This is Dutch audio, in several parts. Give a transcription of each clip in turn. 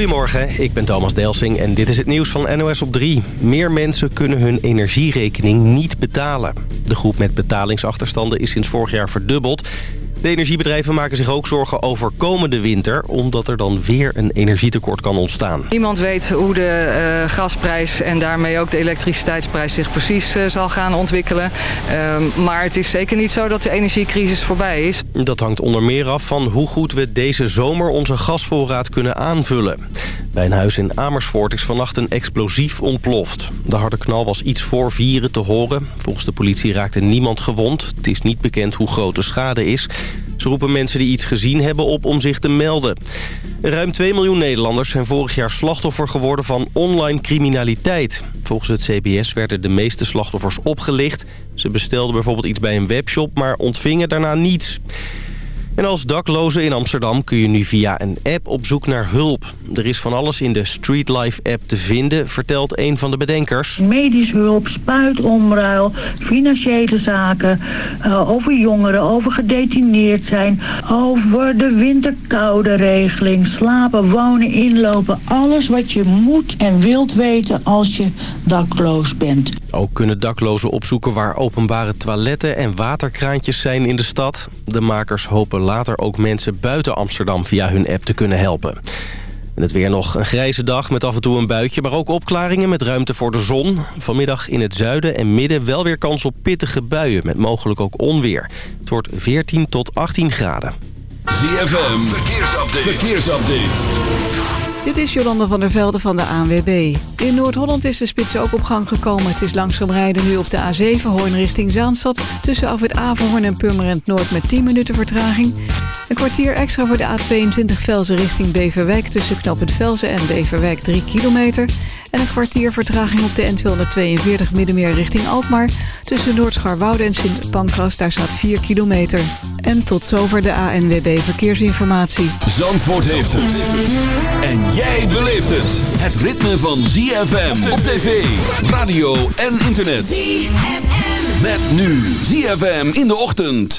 Goedemorgen, ik ben Thomas Delsing en dit is het nieuws van NOS op 3. Meer mensen kunnen hun energierekening niet betalen. De groep met betalingsachterstanden is sinds vorig jaar verdubbeld. De energiebedrijven maken zich ook zorgen over komende winter... omdat er dan weer een energietekort kan ontstaan. Niemand weet hoe de uh, gasprijs en daarmee ook de elektriciteitsprijs zich precies uh, zal gaan ontwikkelen. Uh, maar het is zeker niet zo dat de energiecrisis voorbij is. Dat hangt onder meer af van hoe goed we deze zomer onze gasvoorraad kunnen aanvullen. Bij een huis in Amersfoort is vannacht een explosief ontploft. De harde knal was iets voor vieren te horen. Volgens de politie raakte niemand gewond. Het is niet bekend hoe groot de schade is... Ze roepen mensen die iets gezien hebben op om zich te melden. Ruim 2 miljoen Nederlanders zijn vorig jaar slachtoffer geworden van online criminaliteit. Volgens het CBS werden de meeste slachtoffers opgelicht. Ze bestelden bijvoorbeeld iets bij een webshop, maar ontvingen daarna niets. En als dakloze in Amsterdam kun je nu via een app op zoek naar hulp. Er is van alles in de Streetlife-app te vinden, vertelt een van de bedenkers. Medisch hulp, spuitomruil, financiële zaken, uh, over jongeren, over gedetineerd zijn... over de winterkoude regeling, slapen, wonen, inlopen. Alles wat je moet en wilt weten als je dakloos bent. Ook kunnen daklozen opzoeken waar openbare toiletten en waterkraantjes zijn in de stad. De makers hopen later ook mensen buiten Amsterdam via hun app te kunnen helpen. En het weer nog een grijze dag met af en toe een buitje, maar ook opklaringen met ruimte voor de zon. Vanmiddag in het zuiden en midden wel weer kans op pittige buien met mogelijk ook onweer. Het wordt 14 tot 18 graden. ZFM, verkeersupdate. verkeersupdate. Dit is Jolanda van der Velde van de ANWB. In Noord-Holland is de spits ook op gang gekomen. Het is langzaam rijden nu op de A7 Hoorn richting Zaanstad... tussen af het Averhoorn en Purmerend Noord met 10 minuten vertraging. Een kwartier extra voor de A22 Velzen richting Beverwijk... tussen knooppunt Velzen en Beverwijk 3 kilometer. En een kwartier vertraging op de N242 Middenmeer richting Alkmaar... tussen Noordscharwoude en Sint Pancras, daar staat 4 kilometer. En tot zover de ANWB Verkeersinformatie. Zandvoort heeft het. En jij beleeft het. Het ritme van ZFM op tv, radio en internet. ZFM. Met nu ZFM in de ochtend.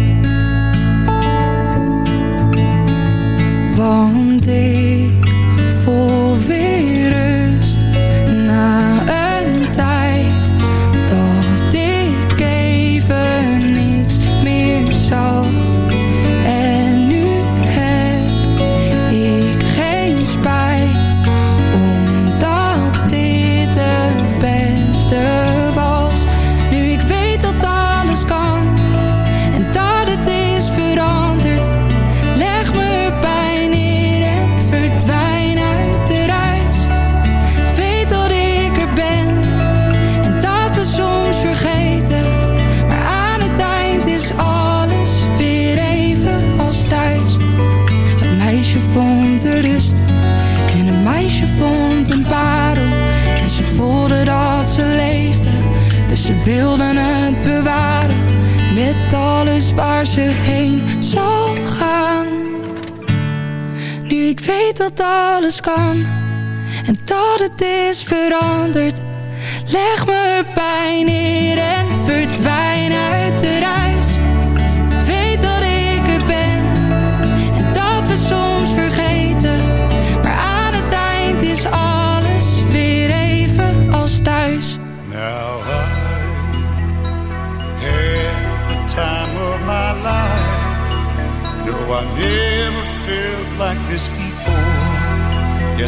warm day dat alles kan en dat het is veranderd. Leg me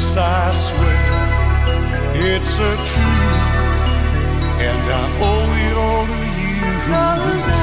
Yes, I swear it's a truth, and I owe it all to you.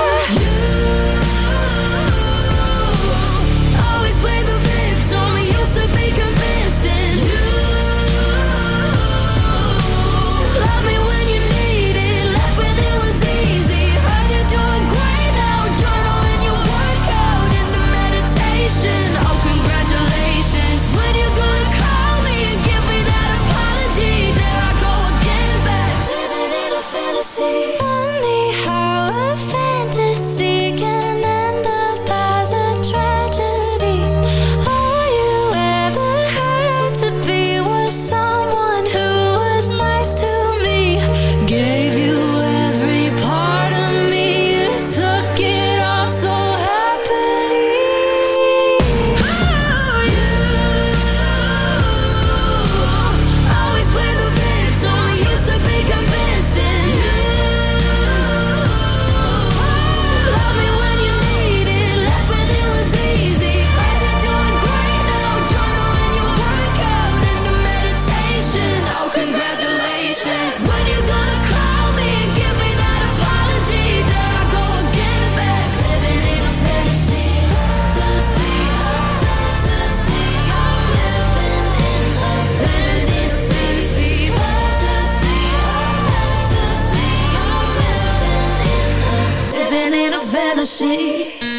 in a fantasy.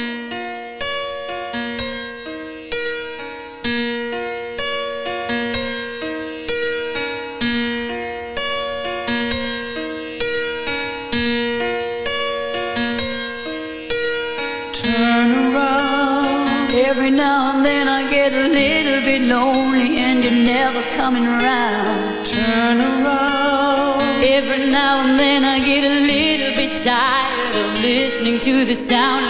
the sound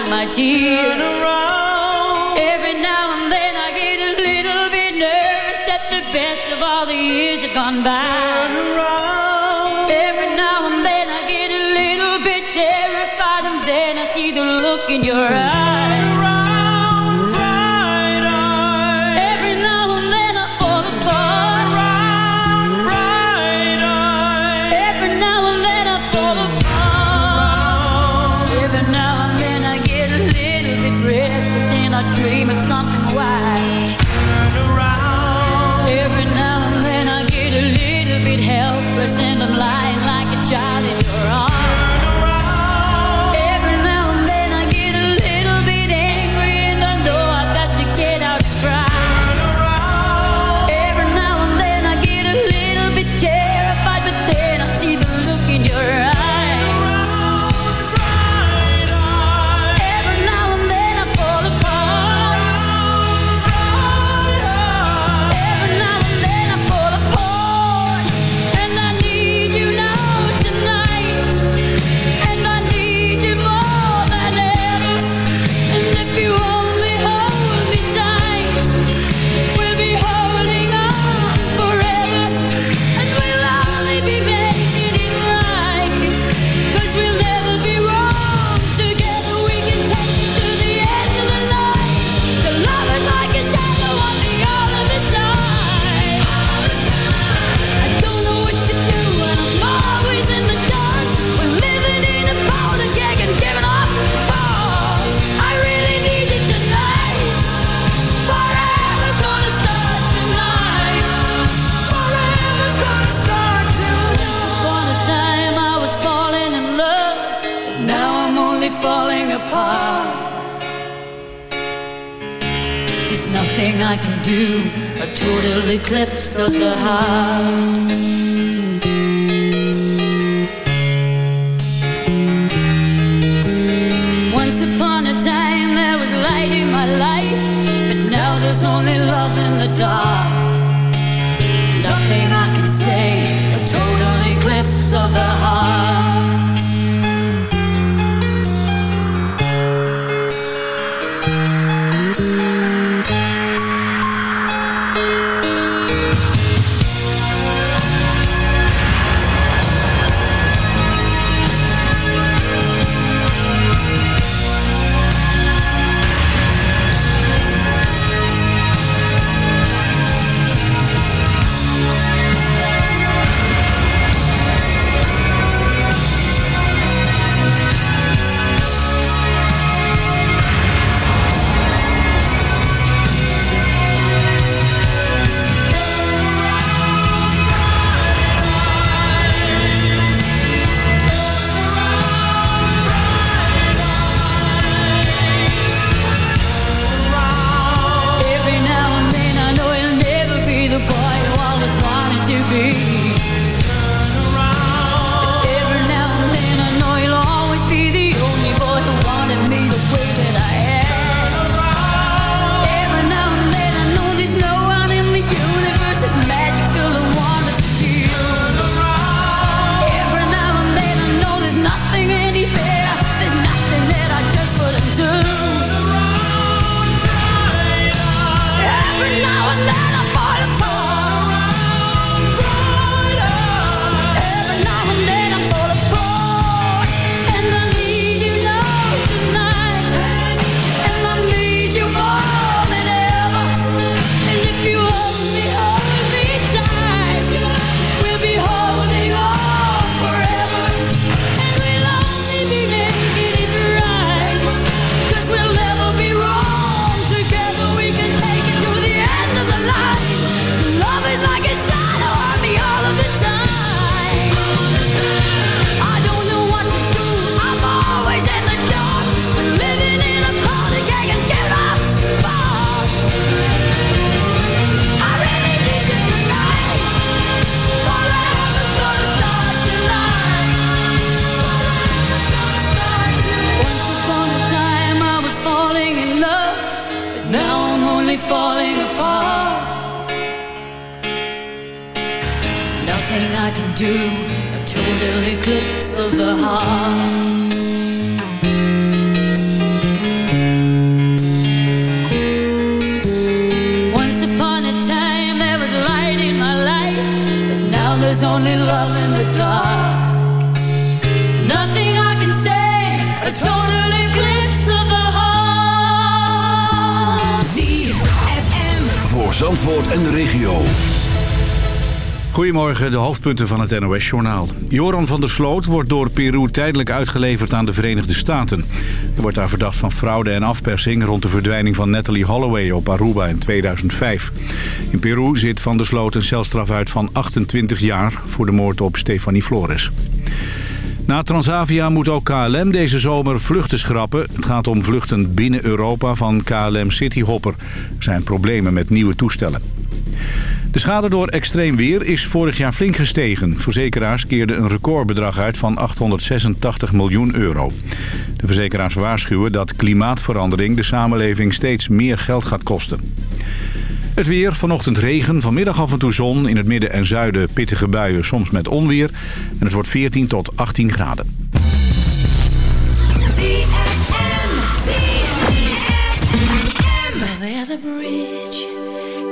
do, a total eclipse of the heart. There's only love in the dark. Nothing I can say, a total eclipse of the heart. ZFM. Voor Zandvoort en de regio. Goedemorgen, de hoofdpunten van het NOS-journaal. Joran van der Sloot wordt door Peru tijdelijk uitgeleverd aan de Verenigde Staten. Hij wordt daar verdacht van fraude en afpersing rond de verdwijning van Natalie Holloway op Aruba in 2005. In Peru zit van der Sloot een celstraf uit van 28 jaar voor de moord op Stefanie Flores. Na Transavia moet ook KLM deze zomer vluchten schrappen. Het gaat om vluchten binnen Europa van KLM Cityhopper. Er zijn problemen met nieuwe toestellen. De schade door extreem weer is vorig jaar flink gestegen. Verzekeraars keerden een recordbedrag uit van 886 miljoen euro. De verzekeraars waarschuwen dat klimaatverandering de samenleving steeds meer geld gaat kosten. Het weer, vanochtend regen, vanmiddag af en toe zon. In het midden en zuiden pittige buien, soms met onweer. En het wordt 14 tot 18 graden.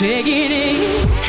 Taking it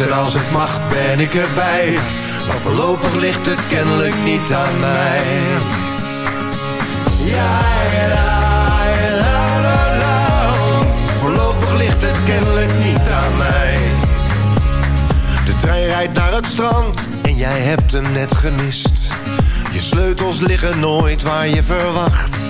en als het mag ben ik erbij. Maar voorlopig ligt het kennelijk niet aan mij. Ja, la, la, la, la. Voorlopig ligt het kennelijk niet aan mij. De trein rijdt naar het strand en jij hebt hem net gemist. Je sleutels liggen nooit waar je verwacht.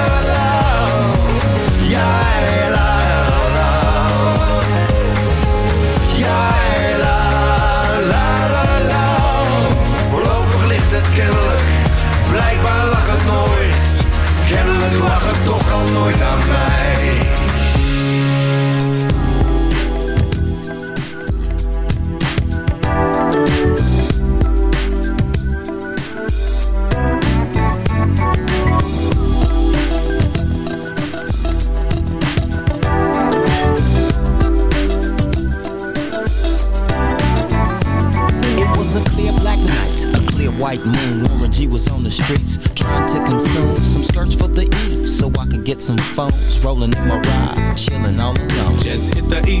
la, some phones rolling in my ride, chilling all alone. Just hit the side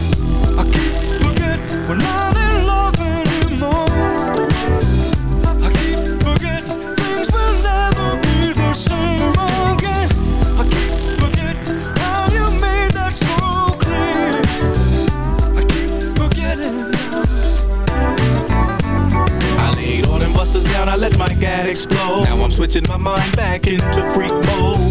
Switching my mind back into freak mode.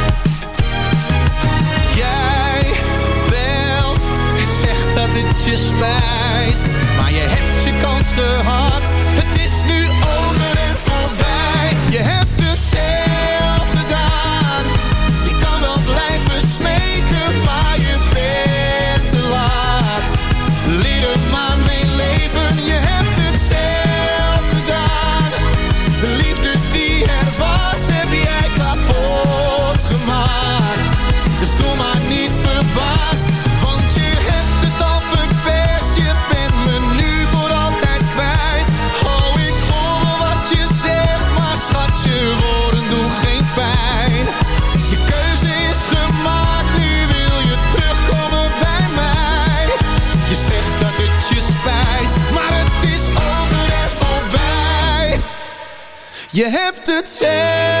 je spijt, maar je hebt je kans te gehad. Je hebt het zelf.